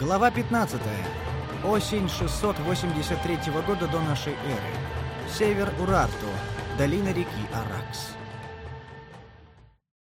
Глава 15. Осень 683 года до нашей эры. Север Урарту. Долина реки Аракс.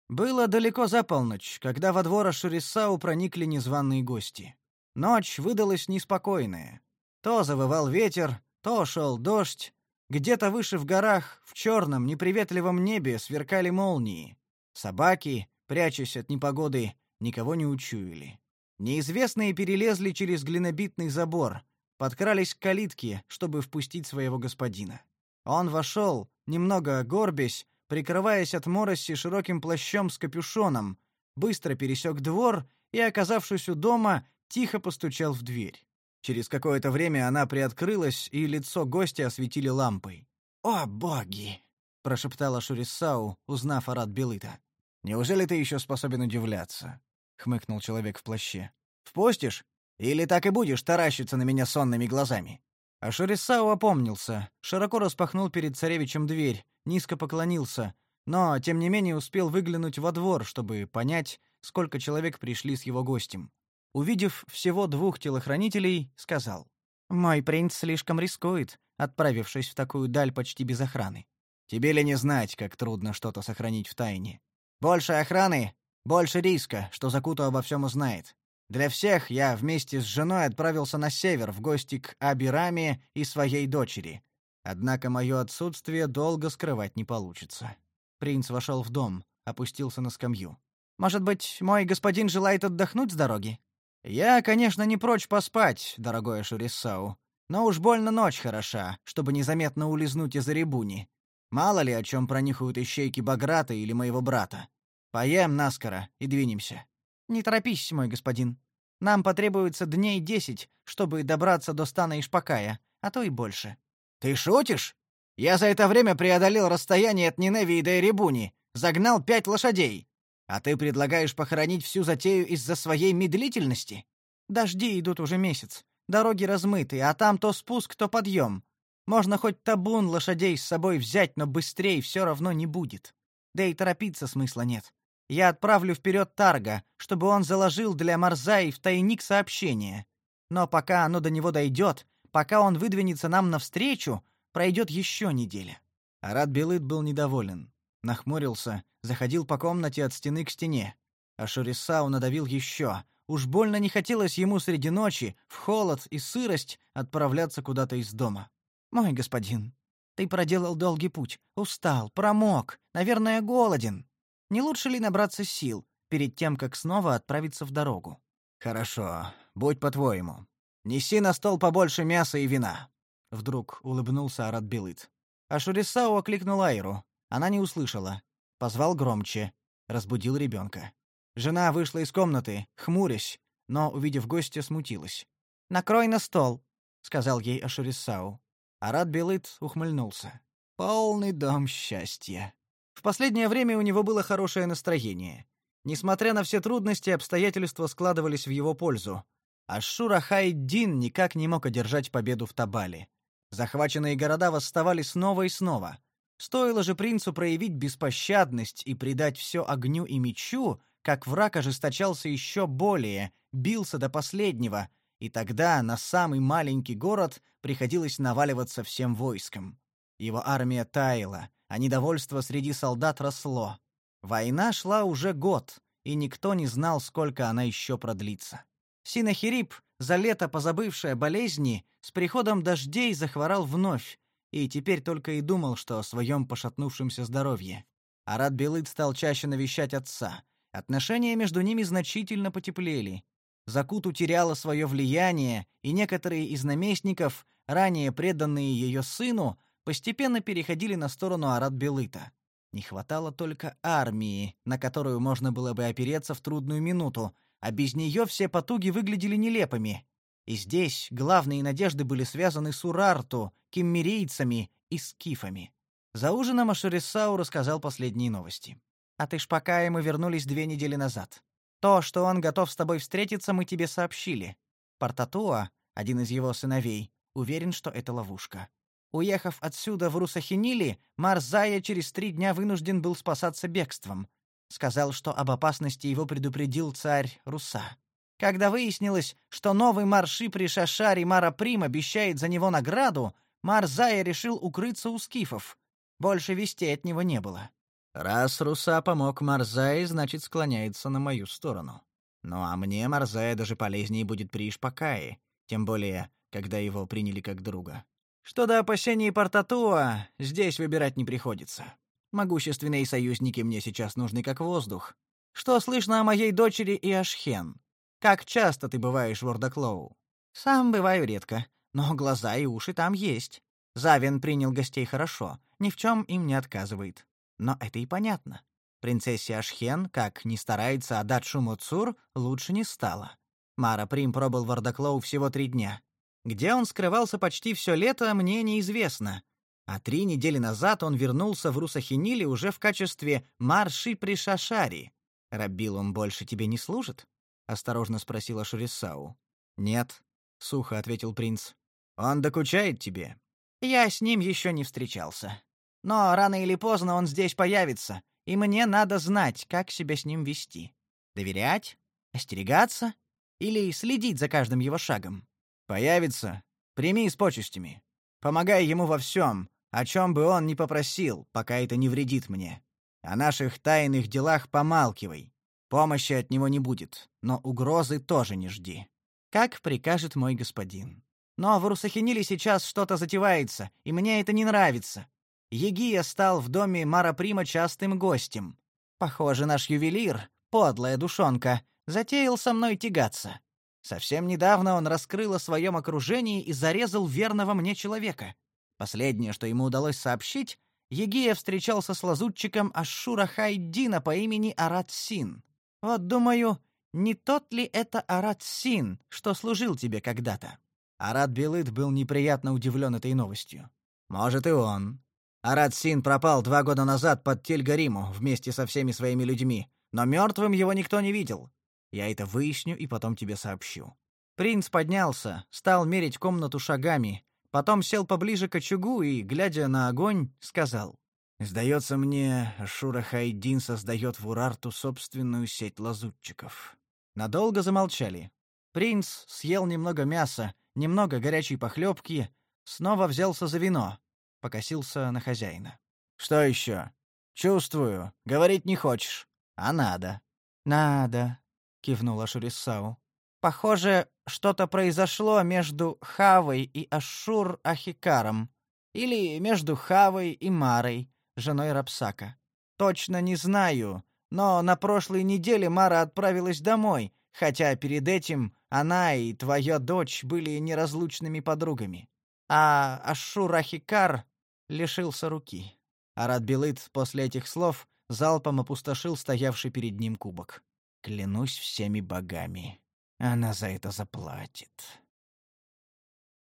Было далеко за полночь, когда во двор Ашурисау проникли незваные гости. Ночь выдалась неспокойная. То завывал ветер, то шел дождь. Где-то выше в горах, в черном, неприветливом небе сверкали молнии. Собаки, прячась от непогоды, никого не учуяли. Неизвестные перелезли через глинобитный забор, подкрались к калитке, чтобы впустить своего господина. Он вошел, немного горбясь, прикрываясь от мороси широким плащом с капюшоном, быстро пересек двор и, оказавшись у дома, тихо постучал в дверь. Через какое-то время она приоткрылась, и лицо гостя осветили лампой. «О, боги!» — прошептала Шурисау, узнав Арат Белыта. «Неужели ты еще способен удивляться?» — хмыкнул человек в плаще. «Впустишь? Или так и будешь таращиться на меня сонными глазами?» А Шерисау опомнился, широко распахнул перед царевичем дверь, низко поклонился, но, тем не менее, успел выглянуть во двор, чтобы понять, сколько человек пришли с его гостем. Увидев всего двух телохранителей, сказал, «Мой принц слишком рискует, отправившись в такую даль почти без охраны. Тебе ли не знать, как трудно что-то сохранить в тайне? Больше охраны, больше риска, что Закуту обо всем узнает. Для всех я вместе с женой отправился на север в гости к Абираме и своей дочери. Однако мое отсутствие долго скрывать не получится. Принц вошел в дом, опустился на скамью. Может быть, мой господин желает отдохнуть с дороги? Я, конечно, не прочь поспать, дорогой Шурисау, но уж больно ночь хороша, чтобы незаметно улизнуть из Арибуни. Мало ли о чем пронюхают ищейки Баграта или моего брата. Поем наскоро и двинемся. Не торопись, мой господин. Нам потребуется дней десять, чтобы добраться до стана Ишпакая, а то и больше. Ты шутишь? Я за это время преодолел расстояние от Ниневии до Эребуни, загнал пять лошадей. А ты предлагаешь похоронить всю затею из-за своей медлительности? Дожди идут уже месяц, дороги размыты, а там то спуск, то подъем. Можно хоть табун лошадей с собой взять, но быстрее все равно не будет. Да и торопиться смысла нет. Я отправлю вперед Тарга, чтобы он заложил для Марзаи в тайник сообщение. Но пока оно до него дойдет, пока он выдвинется нам навстречу, пройдет еще неделя. Арат Белыт был недоволен, нахмурился, заходил по комнате от стены к стене. А Шурисау надавил еще. Уж больно не хотелось ему среди ночи, в холод и сырость, отправляться куда-то из дома. «Мой господин, ты проделал долгий путь, устал, промок, наверное, голоден. Не лучше ли набраться сил перед тем, как снова отправиться в дорогу? Хорошо, будь по-твоему. Неси на стол побольше мяса и вина. Вдруг улыбнулся Арат Белыт. А окликнул Айру. Она не услышала. Позвал громче. Разбудил ребенка. Жена вышла из комнаты, хмурясь, но, увидев гостя, смутилась. «Накрой на стол», — сказал ей Ашурисау. Арат Белыт ухмыльнулся. «Полный дом счастья». В последнее время у него было хорошее настроение. Несмотря на все трудности, обстоятельства складывались в его пользу. Ашура Хайдин никак не мог одержать победу в Табале. Захваченные города восставали снова и снова. Стоило же принцу проявить беспощадность и предать все огню и мечу, как враг ожесточался еще более, бился до последнего, и тогда на самый маленький город приходилось наваливаться всем войском. Его армия таяла, а недовольство среди солдат росло. Война шла уже год, и никто не знал, сколько она еще продлится. Синахирип, за лето позабывшая болезни, с приходом дождей захворал вновь, и теперь только и думал, что о своем пошатнувшемся здоровье. Арат Белыт стал чаще навещать отца. Отношения между ними значительно потеплели. Закут утеряла свое влияние, и некоторые из наместников, ранее преданные ее сыну, постепенно переходили на сторону Арат-Белыта. Не хватало только армии, на которую можно было бы опереться в трудную минуту, а без нее все потуги выглядели нелепыми. И здесь главные надежды были связаны с Урарту, киммерийцами и скифами. За ужином Ашерисау рассказал последние новости. «А ты ж пока мы вернулись две недели назад. То, что он готов с тобой встретиться, мы тебе сообщили. Партатуа, один из его сыновей, уверен, что это ловушка. Уехав отсюда в Русахинили, Марзая через три дня вынужден был спасаться бегством. Сказал, что об опасности его предупредил царь Руса. Когда выяснилось, что новый марши при Шашаре Мара Прим обещает за него награду, Марзая решил укрыться у скифов. Больше вестей от него не было. Раз Руса помог Марзае, значит, склоняется на мою сторону. Ну а мне Марзая даже полезнее будет при Ишпакае, тем более, когда его приняли как друга. Что до опасений Портатуа, здесь выбирать не приходится. Могущественные союзники мне сейчас нужны как воздух. Что слышно о моей дочери и Ашхен? Как часто ты бываешь в Ордаклоу? Сам бываю редко, но глаза и уши там есть. Завен принял гостей хорошо, ни в чем им не отказывает. Но это и понятно. Принцессе Ашхен, как ни старается отдать Шумуцур, лучше не стало. Мара Прим пробыл в Ордаклоу всего три дня. Где он скрывался почти все лето, мне неизвестно. А три недели назад он вернулся в Русахиниле уже в качестве марши при Шашари. Рабил он больше тебе не служит? — осторожно спросила Шурисау. «Нет», — сухо ответил принц. «Он докучает тебе?» «Я с ним еще не встречался. Но рано или поздно он здесь появится, и мне надо знать, как себя с ним вести. Доверять? Остерегаться? Или следить за каждым его шагом? Появится? Прими с почестями. Помогай ему во всем, о чем бы он ни попросил, пока это не вредит мне. О наших тайных делах помалкивай. Помощи от него не будет, но угрозы тоже не жди. Как прикажет мой господин. Но в Русахиниле сейчас что-то затевается, и мне это не нравится. Егия стал в доме Мараприма частым гостем. Похоже, наш ювелир, подлая душонка, затеял со мной тягаться. Совсем недавно он раскрыл о своем окружении и зарезал верного мне человека. Последнее, что ему удалось сообщить, Егия встречался с лазутчиком Ашура Хайдина по имени Арат Син. Вот думаю, не тот ли это Арат Син, что служил тебе когда-то? Арат Белыт был неприятно удивлен этой новостью. Может и он. Арат Син пропал два года назад под Тельгариму вместе со всеми своими людьми, но мертвым его никто не видел. Я это выясню и потом тебе сообщу. Принц поднялся, стал мерить комнату шагами, потом сел поближе к очагу и, глядя на огонь, сказал: Сдается мне, Шура Хайдин создает в Урарту собственную сеть лазутчиков. Надолго замолчали. Принц съел немного мяса, немного горячей похлебки, снова взялся за вино, покосился на хозяина. Что еще? Чувствую, говорить не хочешь, а надо. Надо, кивнула Шурисау. Похоже, что-то произошло между Хавой и Ашур Ахикаром, или между Хавой и Марой женой Рапсака. Точно не знаю, но на прошлой неделе Мара отправилась домой, хотя перед этим она и твоя дочь были неразлучными подругами. А Ашурахикар лишился руки. Арат Белыт после этих слов залпом опустошил стоявший перед ним кубок. Клянусь всеми богами, она за это заплатит.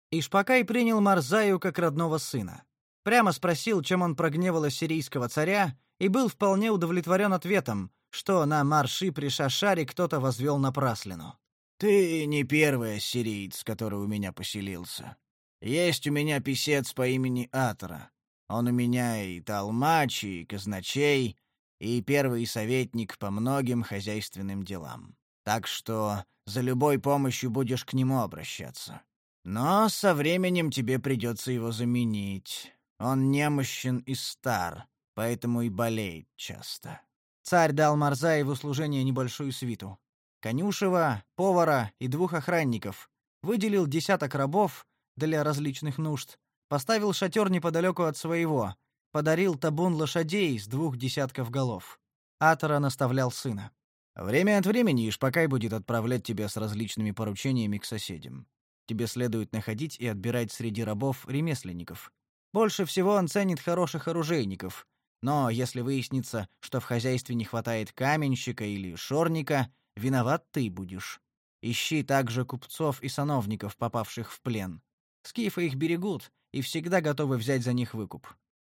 Ишпакай принял Марзаю как родного сына. Прямо спросил, чем он прогневал ассирийского царя, и был вполне удовлетворен ответом, что на марши при Шашаре кто-то возвел напраслину. «Ты не первый ассириец, который у меня поселился. Есть у меня писец по имени Атора. Он у меня и толмач, и казначей, и первый советник по многим хозяйственным делам. Так что за любой помощью будешь к нему обращаться. Но со временем тебе придется его заменить. Он немощен и стар, поэтому и болеет часто. Царь дал Марзаеву служение небольшую свиту. Конюшева, повара и двух охранников. Выделил десяток рабов для различных нужд. Поставил шатер неподалеку от своего. Подарил табун лошадей с двух десятков голов. Атора наставлял сына. Время от времени Ишпакай будет отправлять тебя с различными поручениями к соседям. Тебе следует находить и отбирать среди рабов ремесленников. Больше всего он ценит хороших оружейников. Но если выяснится, что в хозяйстве не хватает каменщика или шорника, виноват ты будешь. Ищи также купцов и сановников, попавших в плен. Скифы их берегут и всегда готовы взять за них выкуп.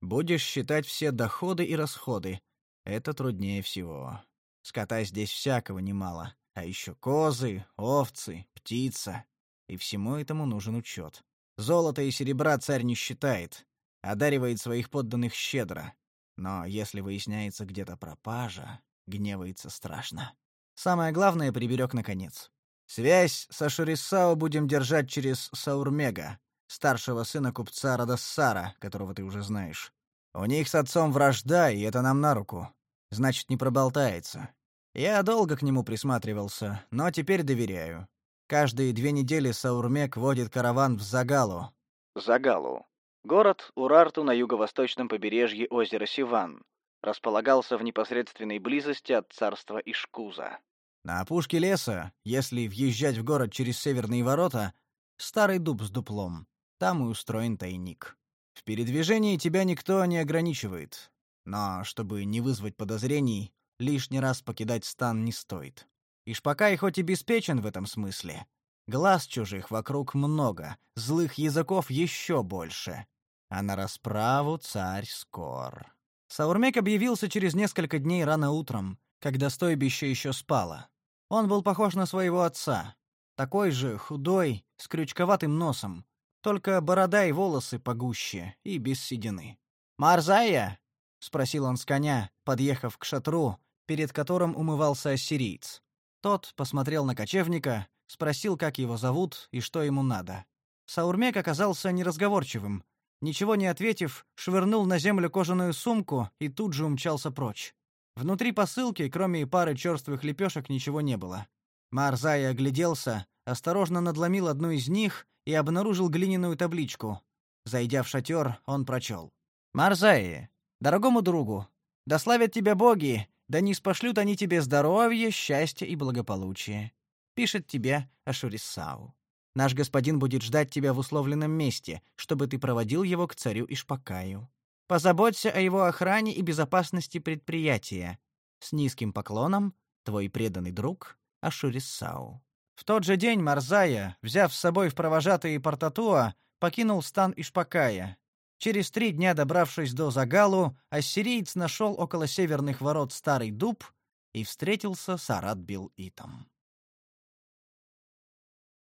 Будешь считать все доходы и расходы. Это труднее всего. Скота здесь всякого немало, а еще козы, овцы, птица. И всему этому нужен учет. Золото и серебра царь не считает, одаривает своих подданных щедро. Но если выясняется где-то пропажа, гневается страшно. Самое главное приберег наконец. Связь с Ашурисао будем держать через Саурмега, старшего сына купца Радассара, которого ты уже знаешь. У них с отцом вражда, и это нам на руку. Значит, не проболтается. Я долго к нему присматривался, но теперь доверяю. Каждые две недели Саурмек водит караван в Загалу. Загалу. Город Урарту на юго-восточном побережье озера Сиван. Располагался в непосредственной близости от царства Ишкуза. На опушке леса, если въезжать в город через северные ворота, старый дуб с дуплом. Там и устроен тайник. В передвижении тебя никто не ограничивает. Но, чтобы не вызвать подозрений, лишний раз покидать стан не стоит. Ишпакай хоть и беспечен в этом смысле. Глаз чужих вокруг много, злых языков еще больше. А на расправу царь скор. Саурмек объявился через несколько дней рано утром, когда стойбище еще спало. Он был похож на своего отца. Такой же, худой, с крючковатым носом. Только борода и волосы погуще и без седины. «Марзая?» — спросил он с коня, подъехав к шатру, перед которым умывался ассириец. Тот посмотрел на кочевника, спросил, как его зовут и что ему надо. Саурмек оказался неразговорчивым. Ничего не ответив, швырнул на землю кожаную сумку и тут же умчался прочь. Внутри посылки, кроме пары черствых лепешек, ничего не было. Марзай огляделся, осторожно надломил одну из них и обнаружил глиняную табличку. Зайдя в шатер, он прочел. «Марзаи, дорогому другу, да славят тебя боги, да не спошлют они тебе здоровье, счастье и благополучие. Пишет тебе Ашурисау. Наш господин будет ждать тебя в условленном месте, чтобы ты проводил его к царю Ишпакаю. Позаботься о его охране и безопасности предприятия. С низким поклоном, твой преданный друг Ашурисау. В тот же день Марзая, взяв с собой в провожатые Портатуа, покинул стан Ишпакая. Через три дня, добравшись до Загалу, ассириец нашел около северных ворот старый дуб и встретился с Арат-Бил-Итом.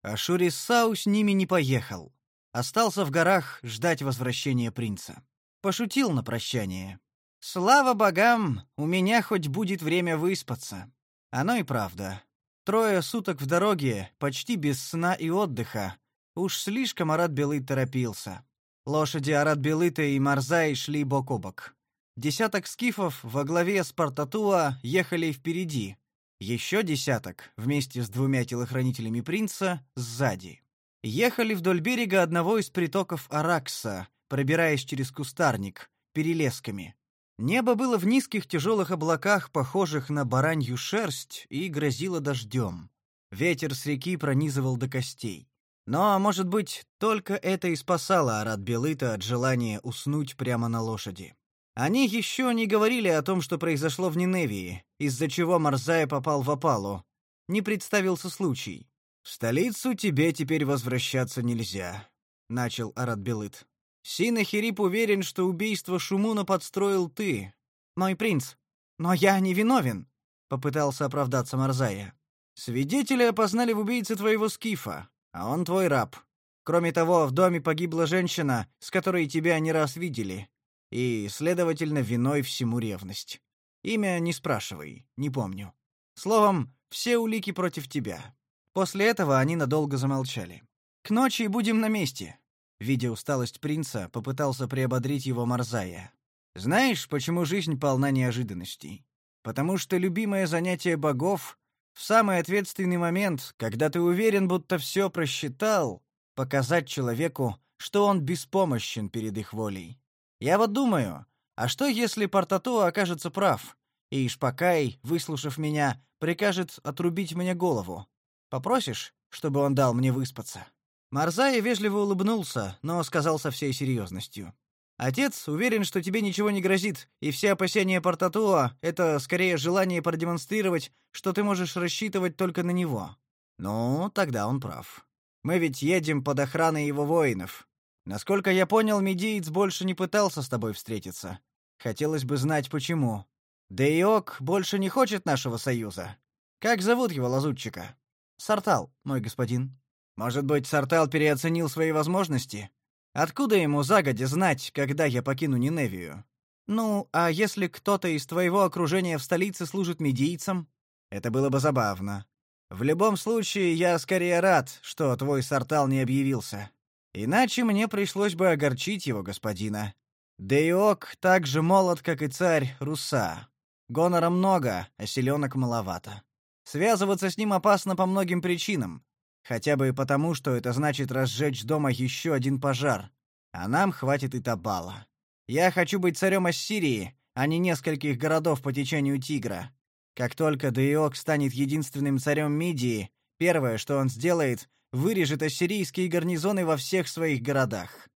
Ашурисау с ними не поехал. Остался в горах ждать возвращения принца. Пошутил на прощание. «Слава богам, у меня хоть будет время выспаться». Оно и правда. Трое суток в дороге, почти без сна и отдыха. Уж слишком Арат Белый торопился. Лошади Арат Белыта и Марзай шли бок о бок. Десяток скифов во главе с Портатуа ехали впереди. Еще десяток, вместе с двумя телохранителями принца, сзади. Ехали вдоль берега одного из притоков Аракса, пробираясь через кустарник, перелесками. Небо было в низких тяжелых облаках, похожих на баранью шерсть, и грозило дождем. Ветер с реки пронизывал до костей. Но, может быть, только это и спасало Арат Белыта от желания уснуть прямо на лошади. Они еще не говорили о том, что произошло в Ниневии, из-за чего Марзая попал в опалу. Не представился случай. «В столицу тебе теперь возвращаться нельзя», — начал Арат Белыт. Синахирип уверен, что убийство Шумуна подстроил ты. Мой принц. Но я не виновен, попытался оправдаться Марзая. Свидетели опознали в убийце твоего скифа, а он твой раб. Кроме того, в доме погибла женщина, с которой тебя не раз видели, и, следовательно, виной всему ревность. Имя не спрашивай, не помню. Словом, все улики против тебя. После этого они надолго замолчали. К ночи будем на месте. Видя усталость принца, попытался приободрить его Марзая. Знаешь, почему жизнь полна неожиданностей? Потому что любимое занятие богов в самый ответственный момент, когда ты уверен, будто все просчитал, показать человеку, что он беспомощен перед их волей. Я вот думаю, а что если Портатуа окажется прав, и Ишпакай, выслушав меня, прикажет отрубить мне голову? Попросишь, чтобы он дал мне выспаться? Марзай вежливо улыбнулся, но сказал со всей серьезностью. «Отец уверен, что тебе ничего не грозит, и все опасения Портатуа — это скорее желание продемонстрировать, что ты можешь рассчитывать только на него». «Ну, тогда он прав. Мы ведь едем под охраной его воинов. Насколько я понял, медиец больше не пытался с тобой встретиться. Хотелось бы знать, почему. Дейок больше не хочет нашего союза. Как зовут его лазутчика?» «Сартал, мой господин». Может быть, Сартал переоценил свои возможности? Откуда ему загодя знать, когда я покину Ниневию? Ну, а если кто-то из твоего окружения в столице служит медийцем? Это было бы забавно. В любом случае, я скорее рад, что твой Сартал не объявился. Иначе мне пришлось бы огорчить его господина. Деиок так же молод, как и царь Руса. Гонора много, а селенок маловато. Связываться с ним опасно по многим причинам. Хотя бы и потому, что это значит разжечь дома еще один пожар. А нам хватит и Табала. Я хочу быть царем Ассирии, а не нескольких городов по течению Тигра. Как только Деиок станет единственным царем Мидии, первое, что он сделает, вырежет ассирийские гарнизоны во всех своих городах.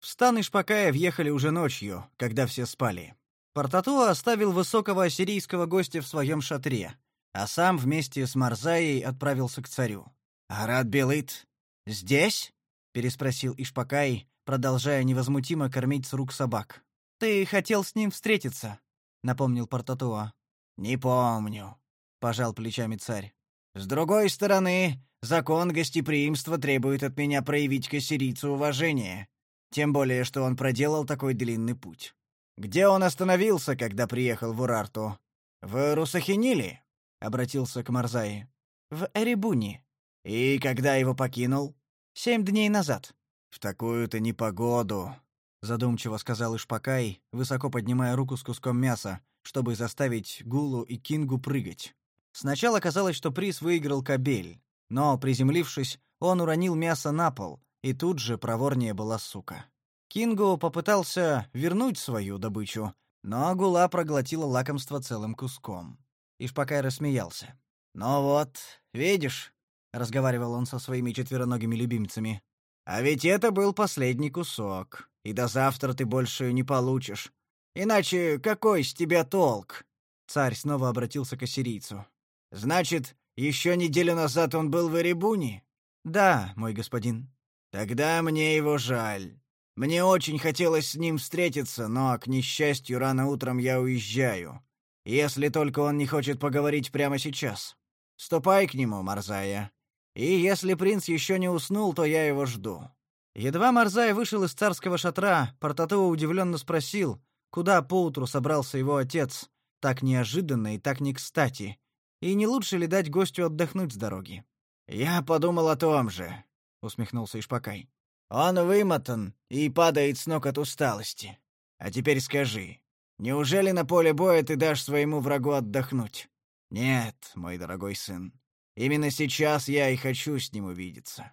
В стан Ишпакая въехали уже ночью, когда все спали. Портатуа оставил высокого ассирийского гостя в своем шатре, а сам вместе с Марзаей отправился к царю. «Арат Белыт здесь?» — переспросил Ишпакай, продолжая невозмутимо кормить с рук собак. «Ты хотел с ним встретиться», — напомнил Портатуа. «Не помню», — пожал плечами царь. «С другой стороны, закон гостеприимства требует от меня проявить к ассирийцу уважение, тем более, что он проделал такой длинный путь. Где он остановился, когда приехал в Урарту? В Русахиниле?» — обратился к Марзаи. «В Эребуни». «И когда его покинул?» «Семь дней назад». «В такую-то непогоду», — задумчиво сказал Ишпакай, высоко поднимая руку с куском мяса, чтобы заставить Гулу и Кингу прыгать. Сначала казалось, что приз выиграл кобель, но, приземлившись, он уронил мясо на пол, и тут же проворнее была сука. Кингу попытался вернуть свою добычу, но Гула проглотила лакомство целым куском. Ишпакай рассмеялся. «Ну вот, видишь», — разговаривал он со своими четвероногими любимцами, «а ведь это был последний кусок, и до завтра ты больше не получишь. Иначе какой с тебя толк?» Царь снова обратился к ассирийцу. «Значит, еще неделю назад он был в Эребуне?» «Да, мой господин». «Тогда мне его жаль. Мне очень хотелось с ним встретиться, но, к несчастью, рано утром я уезжаю. Если только он не хочет поговорить прямо сейчас. Ступай к нему, Марзая. И если принц еще не уснул, то я его жду». Едва Марзай вышел из царского шатра, Портатуа удивленно спросил, Куда поутру собрался его отец, так неожиданно и так не кстати? И не лучше ли дать гостю отдохнуть с дороги? Я подумал о том же, усмехнулся Ишпакай. Он вымотан и падает с ног от усталости. А теперь скажи, неужели на поле боя ты дашь своему врагу отдохнуть? Нет, мой дорогой сын. Именно сейчас я и хочу с ним увидеться.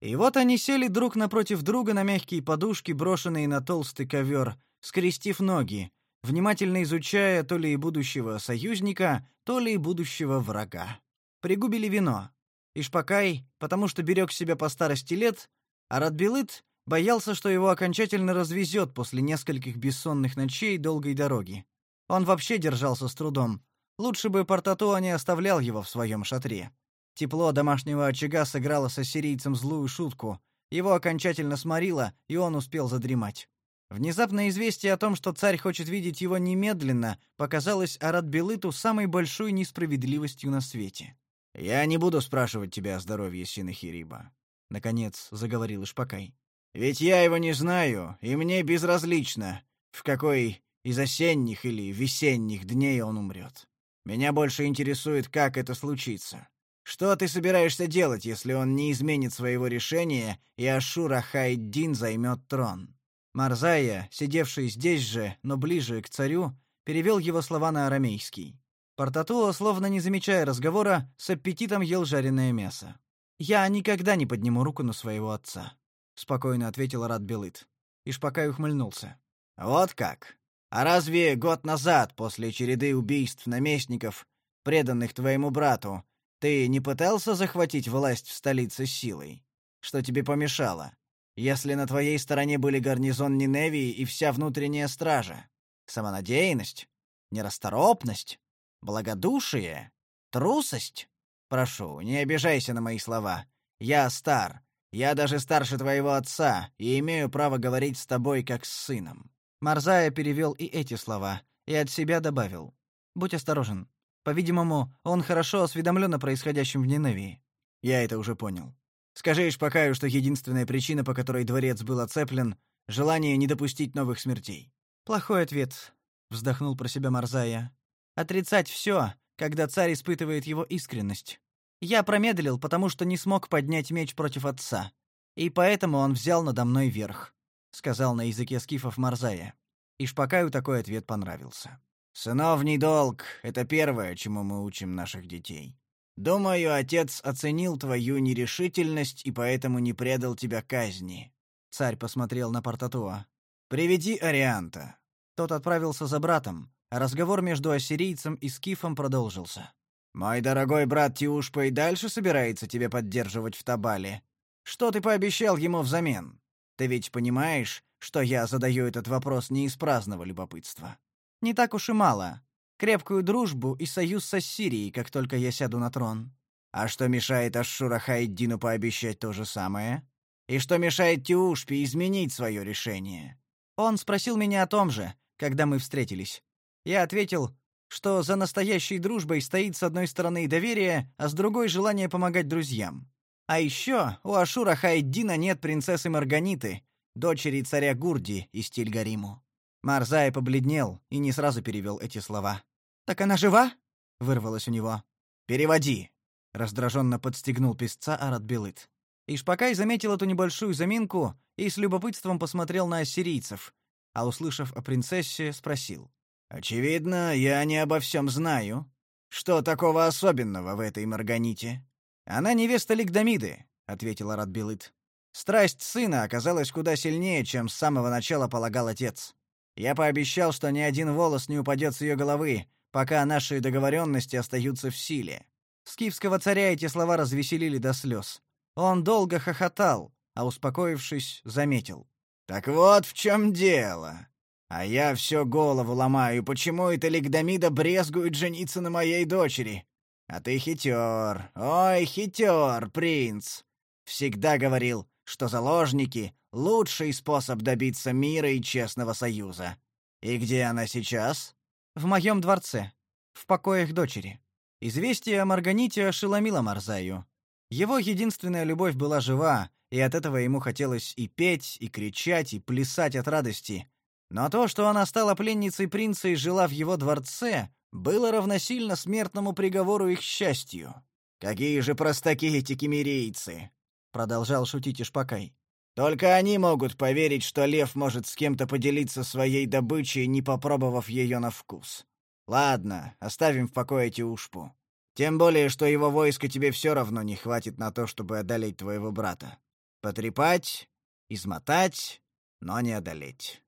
И вот они сели друг напротив друга на мягкие подушки, брошенные на толстый ковер, скрестив ноги, внимательно изучая то ли будущего союзника, то ли будущего врага. Пригубили вино. Ишпакай, потому что берег себя по старости лет, а Радбилыт боялся, что его окончательно развезет после нескольких бессонных ночей долгой дороги. Он вообще держался с трудом. Лучше бы Портатуа не оставлял его в своем шатре. Тепло домашнего очага сыграло с ассирийцем злую шутку. Его окончательно сморило, и он успел задремать. Внезапное известие о том, что царь хочет видеть его немедленно, показалось Арат-Белыту самой большой несправедливостью на свете. «Я не буду спрашивать тебя о здоровье Синахириба», — наконец заговорил Ишпакай. «Ведь я его не знаю, и мне безразлично, в какой из осенних или весенних дней он умрет. Меня больше интересует, как это случится. Что ты собираешься делать, если он не изменит своего решения и Ашура Хайддин займет трон? Марзая, сидевший здесь же, но ближе к царю, перевел его слова на арамейский. Портатуа, словно не замечая разговора, с аппетитом ел жареное мясо. «Я никогда не подниму руку на своего отца», — спокойно ответил Рад Белыт. Ишпакай ухмыльнулся. «Вот как? А разве год назад, после череды убийств наместников, преданных твоему брату, ты не пытался захватить власть в столице силой? Что тебе помешало? Если на твоей стороне были гарнизон Ниневии и вся внутренняя стража? Самонадеянность? Нерасторопность? Благодушие? Трусость? Прошу, не обижайся на мои слова. Я стар. Я даже старше твоего отца и имею право говорить с тобой как с сыном». Марзая перевел и эти слова, и от себя добавил. «Будь осторожен. По-видимому, он хорошо осведомлен о происходящем в Ниневии. Я это уже понял. Скажи Ишпакаю, что единственная причина, по которой дворец был оцеплен, — желание не допустить новых смертей. Плохой ответ, — вздохнул про себя Марзая. Отрицать все, когда царь испытывает его искренность. Я промедлил, потому что не смог поднять меч против отца, и поэтому он взял надо мной верх, сказал на языке скифов Марзая. И Шпакаю такой ответ понравился. Сыновний долг это первое, чему мы учим наших детей. Думаю, отец оценил твою нерешительность и поэтому не предал тебя казни. Царь посмотрел на Портатуа. Приведи Арианта. Тот отправился за братом, а разговор между ассирийцем и скифом продолжился. Мой дорогой брат Тиушпа и дальше собирается тебя поддерживать в Табале. Что ты пообещал ему взамен? Ты ведь понимаешь, что я задаю этот вопрос не из праздного любопытства. Не так уж и мало. Крепкую дружбу и союз с Ассирией, как только я сяду на трон. А что мешает Ашшура Хайддину пообещать то же самое? И что мешает Тиушпе изменить свое решение? Он спросил меня о том же, когда мы встретились. Я ответил, что за настоящей дружбой стоит с одной стороны доверие, а с другой желание помогать друзьям. А еще у Ашура Хайддина нет принцессы Марганиты, дочери царя Гурди из Тильгариму. Марзай побледнел и не сразу перевел эти слова. «Так она жива?» — вырвалось у него. «Переводи!» — раздраженно подстегнул писца Арат Белыт. Ишпакай заметил эту небольшую заминку и с любопытством посмотрел на ассирийцев, а, услышав о принцессе, спросил. Очевидно, я не обо всем знаю. Что такого особенного в этой Марганите? Она невеста Лигдамиды, ответил Арадбилыт. Страсть сына оказалась куда сильнее, чем с самого начала полагал отец. Я пообещал, что ни один волос не упадет с ее головы, пока наши договоренности остаются в силе. Скифского царя эти слова развеселили до слез. Он долго хохотал, а успокоившись, заметил: "Так вот в чем дело. А я все голову ломаю, почему это Лигдамида брезгует жениться на моей дочери? А ты хитер, ой, хитер, принц. Всегда говорил, что заложники — лучший способ добиться мира и честного союза. И где она сейчас? В моем дворце, в покоях дочери. Известие о Марганите ошеломило Марзаю. Его единственная любовь была жива, и от этого ему хотелось и петь, и кричать, и плясать от радости. Но то, что она стала пленницей принца и жила в его дворце, было равносильно смертному приговору их счастью. «Какие же простаки эти кемерийцы!» — продолжал шутить Ишпакай. «Только они могут поверить, что лев может с кем-то поделиться своей добычей, не попробовав ее на вкус. Ладно, оставим в покое Тиушпу. Тем более, что его войска тебе все равно не хватит на то, чтобы одолеть твоего брата. Потрепать, измотать, но не одолеть».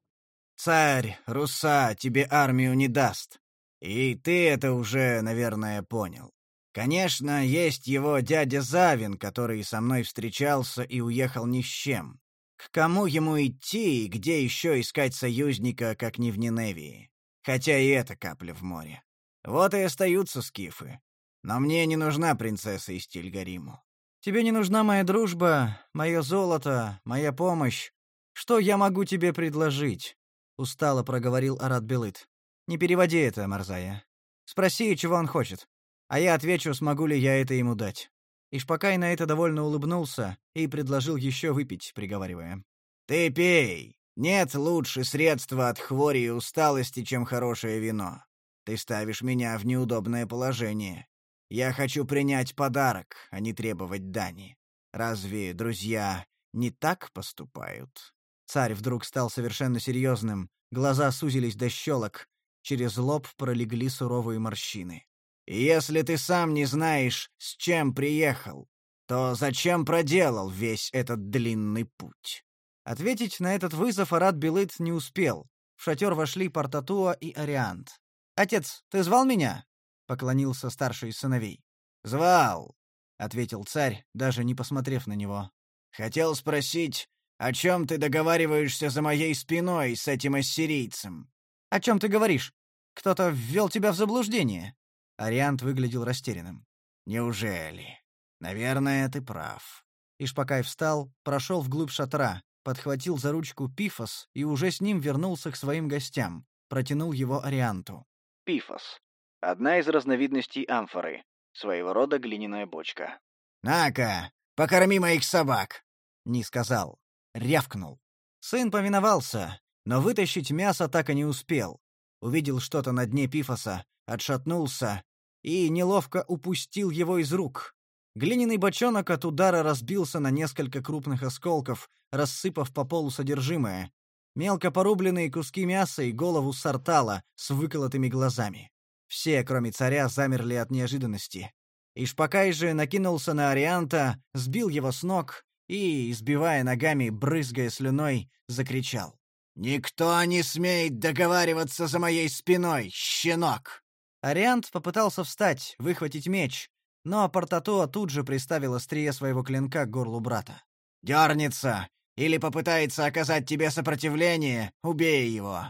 Царь, Руса, тебе армию не даст. И ты это уже, наверное, понял. Конечно, есть его дядя Завин, который со мной встречался и уехал ни с чем. К кому ему идти и где еще искать союзника, как не в Ниневии? Хотя и это капля в море. Вот и остаются скифы. Но мне не нужна принцесса из Тильгариму. Тебе не нужна моя дружба, мое золото, моя помощь. Что я могу тебе предложить? Устало проговорил Арат Белыт. Не переводи это, Марзая. Спроси, чего он хочет, а я отвечу, смогу ли я это ему дать. Ишпакай на это довольно улыбнулся и предложил еще выпить, приговаривая: "Ты пей. Нет лучше средства от хвори и усталости, чем хорошее вино. Ты ставишь меня в неудобное положение. Я хочу принять подарок, а не требовать дани. Разве друзья не так поступают?" Царь вдруг стал совершенно серьезным, глаза сузились до щелок, через лоб пролегли суровые морщины. «Если ты сам не знаешь, с чем приехал, то зачем проделал весь этот длинный путь?» Ответить на этот вызов Арат Белыт не успел. В шатер вошли Портатуа и Ариант. «Отец, ты звал меня?» — поклонился старший из сыновей. «Звал», — ответил царь, даже не посмотрев на него. «Хотел спросить, о чем ты договариваешься за моей спиной с этим ассирийцем? О чем ты говоришь? Кто-то ввел тебя в заблуждение. Ариант выглядел растерянным. Неужели? Наверное, ты прав. Ишпакай встал, прошел вглубь шатра, подхватил за ручку Пифос и уже с ним вернулся к своим гостям, протянул его Арианту. Пифос. Одна из разновидностей амфоры. Своего рода глиняная бочка. «На-ка, покорми моих собак!» — не сказал рявкнул. Сын повиновался, но вытащить мясо так и не успел. Увидел что-то на дне пифоса, отшатнулся и неловко упустил его из рук. Глиняный бочонок от удара разбился на несколько крупных осколков, рассыпав по полу содержимое. Мелко порубленные куски мяса и голову сартала с выколотыми глазами. Все, кроме царя, замерли от неожиданности. Ишпакай же накинулся на Арианта, сбил его с ног и, избивая ногами, брызгая слюной, закричал. «Никто не смеет договариваться за моей спиной, щенок!» Ариант попытался встать, выхватить меч, но Портатуа тут же приставил острие своего клинка к горлу брата. «Дернется! Или попытается оказать тебе сопротивление, убей его!»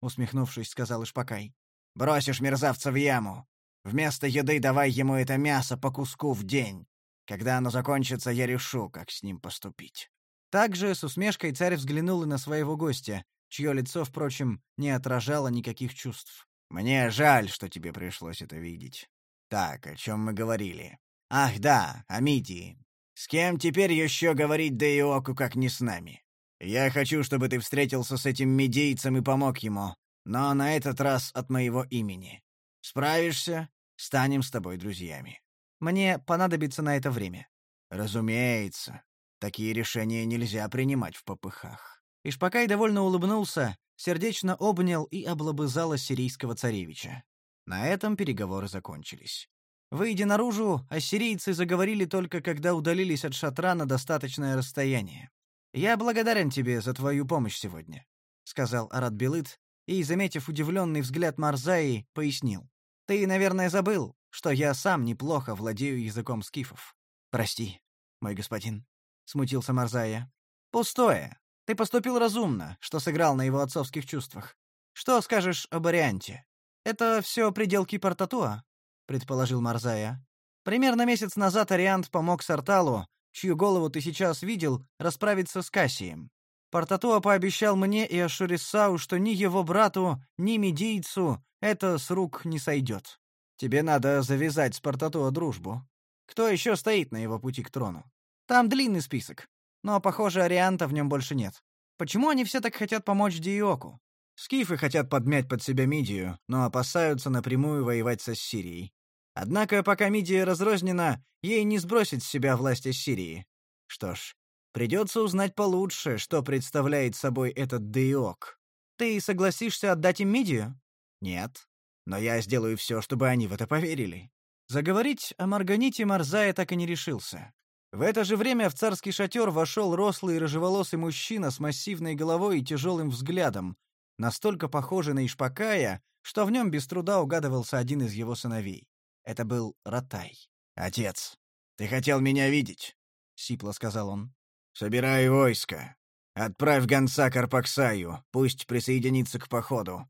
Усмехнувшись, сказал Ишпакай. «Бросишь мерзавца в яму. Вместо еды давай ему это мясо по куску в день. Когда оно закончится, я решу, как с ним поступить». Также с усмешкой царь взглянул и на своего гостя, чье лицо, впрочем, не отражало никаких чувств. «Мне жаль, что тебе пришлось это видеть. Так, о чем мы говорили? Ах да, о Мидии. С кем теперь еще говорить Деиоку, как не с нами? Я хочу, чтобы ты встретился с этим медийцем и помог ему, но на этот раз от моего имени. Справишься? Станем с тобой друзьями. Мне понадобится на это время. Разумеется. Такие решения нельзя принимать в попыхах. Ишпакай довольно улыбнулся, сердечно обнял и облобызал ассирийского царевича. На этом переговоры закончились. Выйдя наружу, ассирийцы заговорили только когда удалились от шатра на достаточное расстояние. «Я благодарен тебе за твою помощь сегодня», — сказал Арат Белыт, и, заметив удивленный взгляд Марзаи, пояснил. «Ты, наверное, забыл, что я сам неплохо владею языком скифов. Прости, мой господин» смутился Марзая. Пустое. Ты поступил разумно, что сыграл на его отцовских чувствах. Что скажешь об Арианте? Это все пределки Портатуа, предположил Марзая. Примерно месяц назад Ариант помог Сарталу, чью голову ты сейчас видел, расправиться с Кассием. Портатуа пообещал мне и Ашурисау, что ни его брату, ни медийцу это с рук не сойдет. Тебе надо завязать с Портатуа дружбу. Кто еще стоит на его пути к трону? Там длинный список. Но, похоже, Арианта в нем больше нет. Почему они все так хотят помочь Диоку? Скифы хотят подмять под себя Мидию, но опасаются напрямую воевать со Сирией. Однако, пока Мидия разрознена, ей не сбросить с себя власть Ассирии. Что ж, придется узнать получше, что представляет собой этот Диок. Ты согласишься отдать им Мидию? Нет. Но я сделаю все, чтобы они в это поверили. Заговорить о Марганите Марзая так и не решился. В это же время в царский шатер вошел рослый рыжеволосый мужчина с массивной головой и тяжелым взглядом, настолько похожий на Ишпакая, что в нем без труда угадывался один из его сыновей. Это был Ратай. «Отец, ты хотел меня видеть?» — сипло сказал он. «Собирай войско. Отправь гонца к Арпаксаю, пусть присоединится к походу.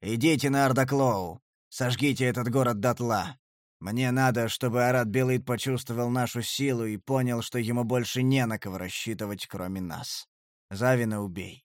Идите на Ардаклоу, сожгите этот город дотла. Мне надо, чтобы Арат Белыт почувствовал нашу силу и понял, что ему больше не на кого рассчитывать, кроме нас. Завина убей.